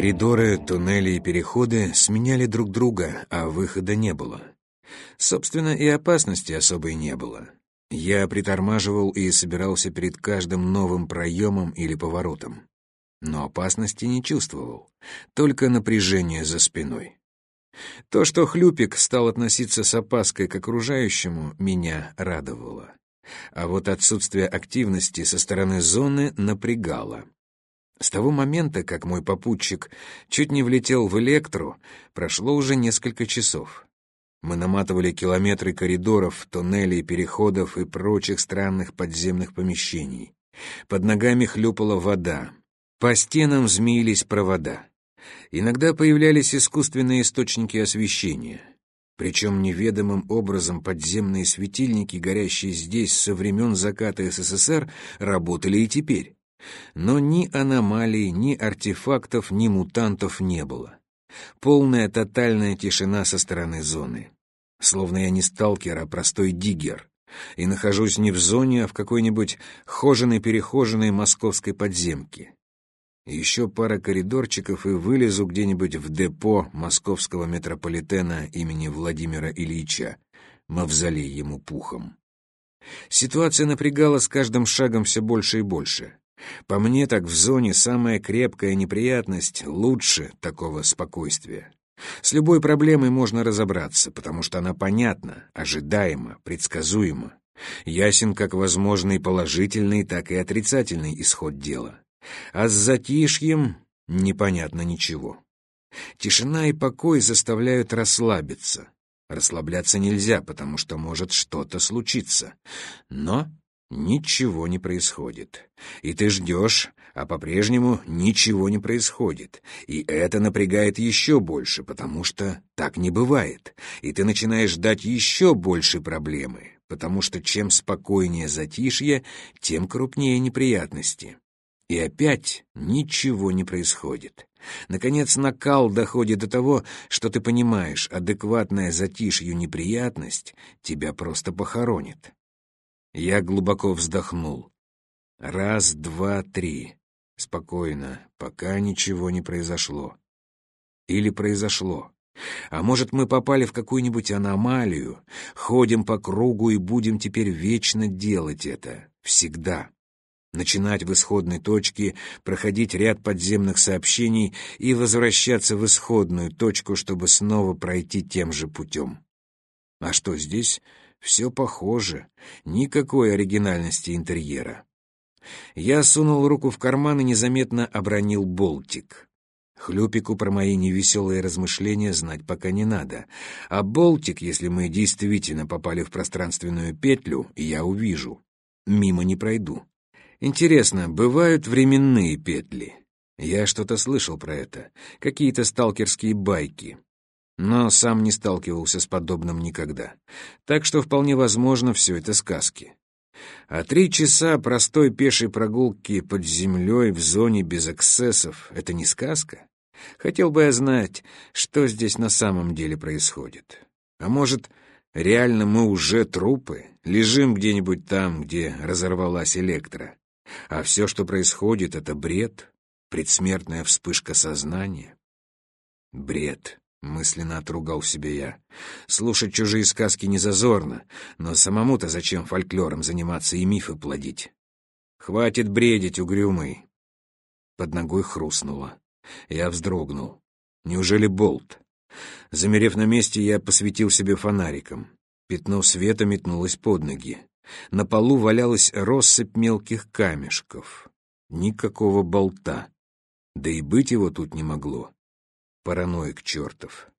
Коридоры, туннели и переходы сменяли друг друга, а выхода не было. Собственно, и опасности особой не было. Я притормаживал и собирался перед каждым новым проемом или поворотом. Но опасности не чувствовал, только напряжение за спиной. То, что Хлюпик стал относиться с опаской к окружающему, меня радовало. А вот отсутствие активности со стороны зоны напрягало. С того момента, как мой попутчик чуть не влетел в электру, прошло уже несколько часов. Мы наматывали километры коридоров, туннелей, переходов и прочих странных подземных помещений. Под ногами хлюпала вода. По стенам змеились провода. Иногда появлялись искусственные источники освещения. Причем неведомым образом подземные светильники, горящие здесь со времен заката СССР, работали и теперь. Но ни аномалий, ни артефактов, ни мутантов не было. Полная тотальная тишина со стороны зоны. Словно я не сталкер, а простой диггер. И нахожусь не в зоне, а в какой-нибудь хоженой-перехоженной московской подземке. Еще пара коридорчиков и вылезу где-нибудь в депо московского метрополитена имени Владимира Ильича, мавзолей ему пухом. Ситуация напрягала с каждым шагом все больше и больше. По мне, так в зоне самая крепкая неприятность лучше такого спокойствия. С любой проблемой можно разобраться, потому что она понятна, ожидаема, предсказуема. Ясен как возможный положительный, так и отрицательный исход дела. А с затишьем непонятно ничего. Тишина и покой заставляют расслабиться. Расслабляться нельзя, потому что может что-то случиться. Но Ничего не происходит. И ты ждешь, а по-прежнему ничего не происходит. И это напрягает еще больше, потому что так не бывает. И ты начинаешь ждать еще больше проблемы, потому что чем спокойнее затишье, тем крупнее неприятности. И опять ничего не происходит. Наконец накал доходит до того, что ты понимаешь, адекватная затишью неприятность тебя просто похоронит. Я глубоко вздохнул. Раз, два, три. Спокойно, пока ничего не произошло. Или произошло. А может, мы попали в какую-нибудь аномалию, ходим по кругу и будем теперь вечно делать это. Всегда. Начинать в исходной точке, проходить ряд подземных сообщений и возвращаться в исходную точку, чтобы снова пройти тем же путем. А что здесь? Все похоже, никакой оригинальности интерьера. Я сунул руку в карман и незаметно обронил болтик. Хлюпику про мои невеселые размышления знать пока не надо. А болтик, если мы действительно попали в пространственную петлю, я увижу. Мимо не пройду. Интересно, бывают временные петли? Я что-то слышал про это. Какие-то сталкерские байки но сам не сталкивался с подобным никогда. Так что вполне возможно все это сказки. А три часа простой пешей прогулки под землей в зоне без эксцессов — это не сказка? Хотел бы я знать, что здесь на самом деле происходит. А может, реально мы уже трупы, лежим где-нибудь там, где разорвалась электро, а все, что происходит, — это бред, предсмертная вспышка сознания? Бред. — мысленно отругал себе я. «Слушать чужие сказки не зазорно, но самому-то зачем фольклором заниматься и мифы плодить? Хватит бредить, угрюмый!» Под ногой хрустнуло. Я вздрогнул. «Неужели болт?» Замерев на месте, я посветил себе фонариком. Пятно света метнулось под ноги. На полу валялась россыпь мелких камешков. Никакого болта. Да и быть его тут не могло. Параноик чертов.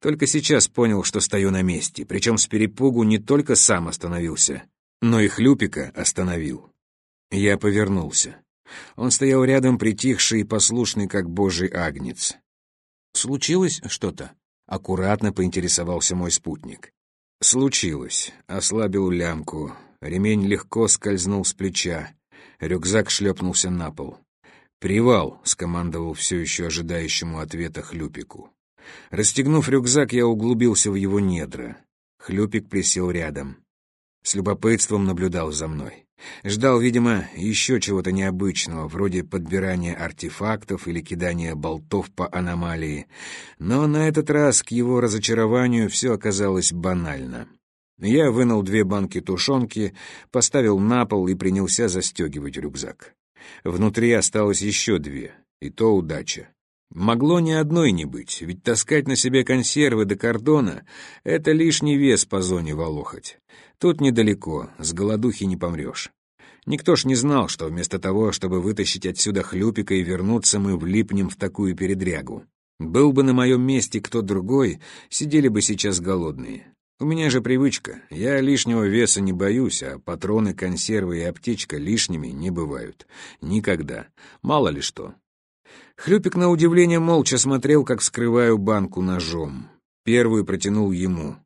Только сейчас понял, что стою на месте, причем с перепугу не только сам остановился, но и Хлюпика остановил. Я повернулся. Он стоял рядом, притихший и послушный, как божий агнец. «Случилось что-то?» — аккуратно поинтересовался мой спутник. «Случилось». Ослабил лямку. Ремень легко скользнул с плеча. Рюкзак шлепнулся на пол. «Привал», — скомандовал все еще ожидающему ответа Хлюпику. Расстегнув рюкзак, я углубился в его недра. Хлюпик присел рядом. С любопытством наблюдал за мной. Ждал, видимо, еще чего-то необычного, вроде подбирания артефактов или кидания болтов по аномалии. Но на этот раз, к его разочарованию, все оказалось банально. Я вынул две банки тушенки, поставил на пол и принялся застегивать рюкзак. Внутри осталось еще две, и то удача. Могло ни одной не быть, ведь таскать на себе консервы до кордона — это лишний вес по зоне волохать. Тут недалеко, с голодухи не помрешь. Никто ж не знал, что вместо того, чтобы вытащить отсюда хлюпика и вернуться, мы влипнем в такую передрягу. Был бы на моем месте кто другой, сидели бы сейчас голодные. У меня же привычка, я лишнего веса не боюсь, а патроны, консервы и аптечка лишними не бывают. Никогда. Мало ли что. Хлюпик, на удивление, молча смотрел, как вскрываю банку ножом. Первую протянул ему.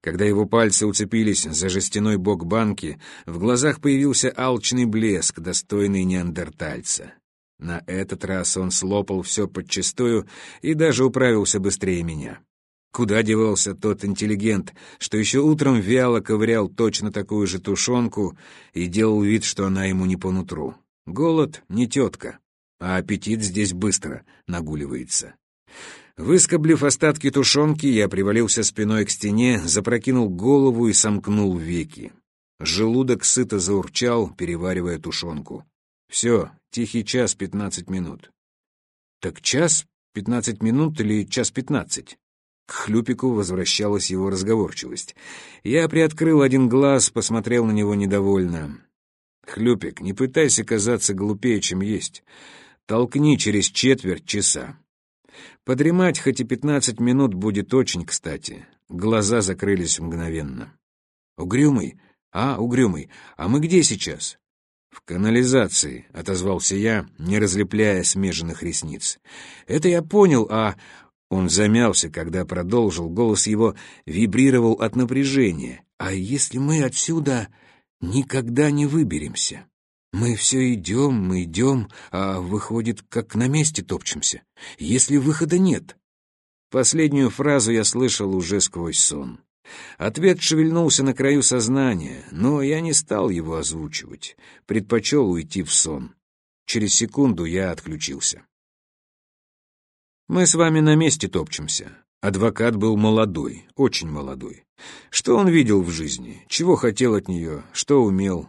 Когда его пальцы уцепились за жестяной бок банки, в глазах появился алчный блеск, достойный неандертальца. На этот раз он слопал все подчистую и даже управился быстрее меня. Куда девался тот интеллигент, что еще утром вяло ковырял точно такую же тушенку и делал вид, что она ему не по нутру? Голод — не тетка а аппетит здесь быстро нагуливается. Выскоблив остатки тушенки, я привалился спиной к стене, запрокинул голову и сомкнул веки. Желудок сыто заурчал, переваривая тушенку. Все, тихий час пятнадцать минут. Так час пятнадцать минут или час пятнадцать? К хлюпику возвращалась его разговорчивость. Я приоткрыл один глаз, посмотрел на него недовольно. «Хлюпик, не пытайся казаться глупее, чем есть. Толкни через четверть часа. Подремать хоть и пятнадцать минут будет очень кстати. Глаза закрылись мгновенно. «Угрюмый? А, угрюмый, а мы где сейчас?» «В канализации», — отозвался я, не разлепляя смеженных ресниц. «Это я понял, а...» Он замялся, когда продолжил, голос его вибрировал от напряжения. «А если мы отсюда никогда не выберемся?» Мы все идем, мы идем, а выходит, как на месте топчемся, если выхода нет. Последнюю фразу я слышал уже сквозь сон. Ответ шевельнулся на краю сознания, но я не стал его озвучивать, предпочел уйти в сон. Через секунду я отключился. Мы с вами на месте топчемся. Адвокат был молодой, очень молодой. Что он видел в жизни, чего хотел от нее, что умел,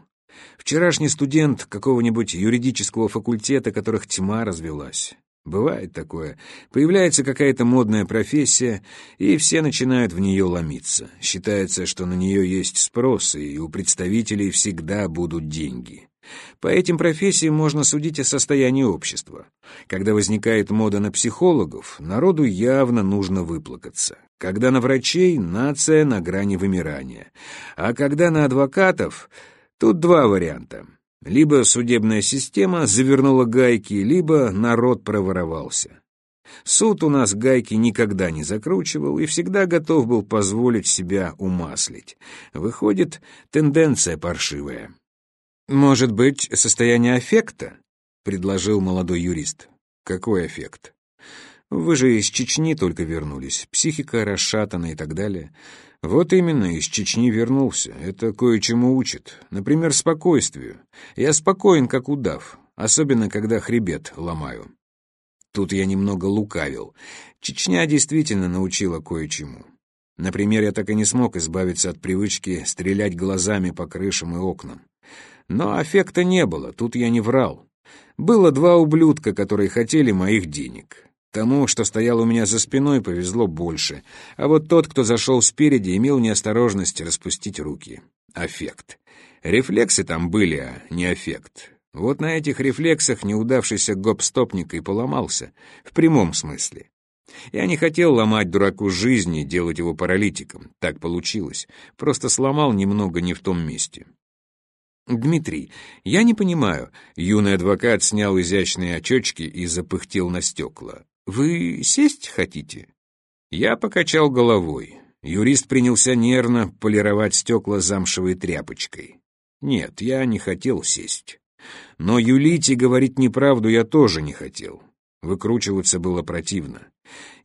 Вчерашний студент какого-нибудь юридического факультета, которых тьма развелась. Бывает такое. Появляется какая-то модная профессия, и все начинают в нее ломиться. Считается, что на нее есть спрос, и у представителей всегда будут деньги. По этим профессиям можно судить о состоянии общества. Когда возникает мода на психологов, народу явно нужно выплакаться. Когда на врачей, нация на грани вымирания. А когда на адвокатов, Тут два варианта. Либо судебная система завернула гайки, либо народ проворовался. Суд у нас гайки никогда не закручивал и всегда готов был позволить себя умаслить. Выходит, тенденция паршивая. «Может быть, состояние аффекта?» — предложил молодой юрист. «Какой аффект?» «Вы же из Чечни только вернулись, психика расшатана и так далее. Вот именно, из Чечни вернулся. Это кое-чему учит. Например, спокойствию. Я спокоен, как удав, особенно когда хребет ломаю. Тут я немного лукавил. Чечня действительно научила кое-чему. Например, я так и не смог избавиться от привычки стрелять глазами по крышам и окнам. Но эффекта не было, тут я не врал. Было два ублюдка, которые хотели моих денег. Тому, что стоял у меня за спиной, повезло больше, а вот тот, кто зашел спереди, имел неосторожность распустить руки. Аффект. Рефлексы там были, а не аффект. Вот на этих рефлексах неудавшийся гоп-стопник и поломался, в прямом смысле. Я не хотел ломать дураку жизни, делать его паралитиком. Так получилось. Просто сломал немного не в том месте. «Дмитрий, я не понимаю». Юный адвокат снял изящные очечки и запыхтел на стекла. «Вы сесть хотите?» Я покачал головой. Юрист принялся нервно полировать стекла замшевой тряпочкой. Нет, я не хотел сесть. Но юлить и говорить неправду я тоже не хотел. Выкручиваться было противно.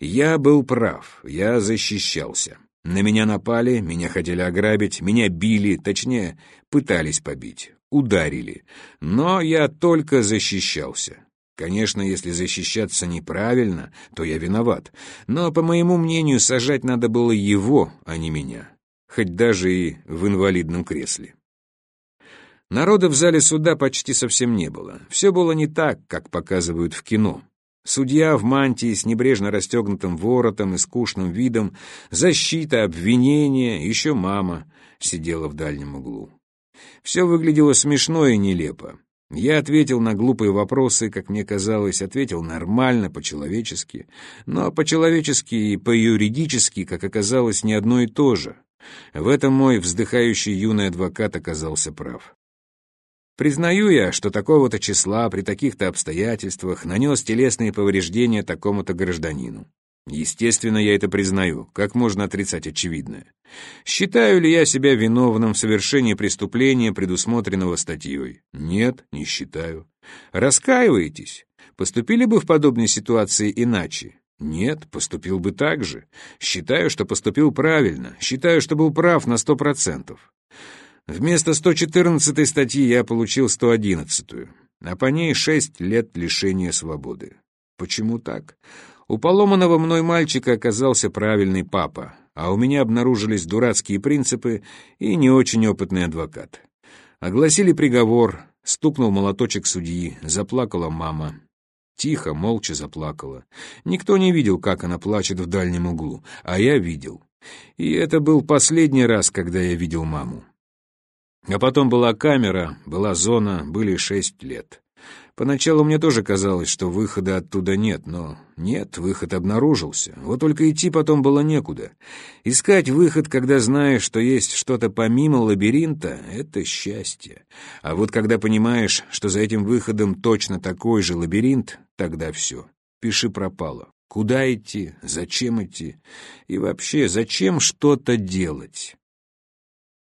Я был прав, я защищался. На меня напали, меня хотели ограбить, меня били, точнее, пытались побить. ударили, но я только защищался. Конечно, если защищаться неправильно, то я виноват, но, по моему мнению, сажать надо было его, а не меня, хоть даже и в инвалидном кресле. Народа в зале суда почти совсем не было. Все было не так, как показывают в кино. Судья в мантии с небрежно расстегнутым воротом и скучным видом, защита, обвинение, еще мама сидела в дальнем углу. Все выглядело смешно и нелепо. Я ответил на глупые вопросы, как мне казалось, ответил нормально, по-человечески. Но по-человечески и по-юридически, как оказалось, не одно и то же. В этом мой вздыхающий юный адвокат оказался прав. Признаю я, что такого-то числа при таких-то обстоятельствах нанес телесные повреждения такому-то гражданину. Естественно, я это признаю. Как можно отрицать очевидное? Считаю ли я себя виновным в совершении преступления, предусмотренного статьей? Нет, не считаю. Раскаиваетесь? Поступили бы в подобной ситуации иначе? Нет, поступил бы так же. Считаю, что поступил правильно. Считаю, что был прав на сто процентов. Вместо 114 статьи я получил 111, а по ней 6 лет лишения свободы. Почему так? У поломанного мной мальчика оказался правильный папа, а у меня обнаружились дурацкие принципы и не очень опытный адвокат. Огласили приговор, стукнул молоточек судьи, заплакала мама. Тихо, молча заплакала. Никто не видел, как она плачет в дальнем углу, а я видел. И это был последний раз, когда я видел маму. А потом была камера, была зона, были шесть лет. Поначалу мне тоже казалось, что выхода оттуда нет, но нет, выход обнаружился. Вот только идти потом было некуда. Искать выход, когда знаешь, что есть что-то помимо лабиринта, — это счастье. А вот когда понимаешь, что за этим выходом точно такой же лабиринт, тогда все. Пиши пропало. Куда идти? Зачем идти? И вообще, зачем что-то делать?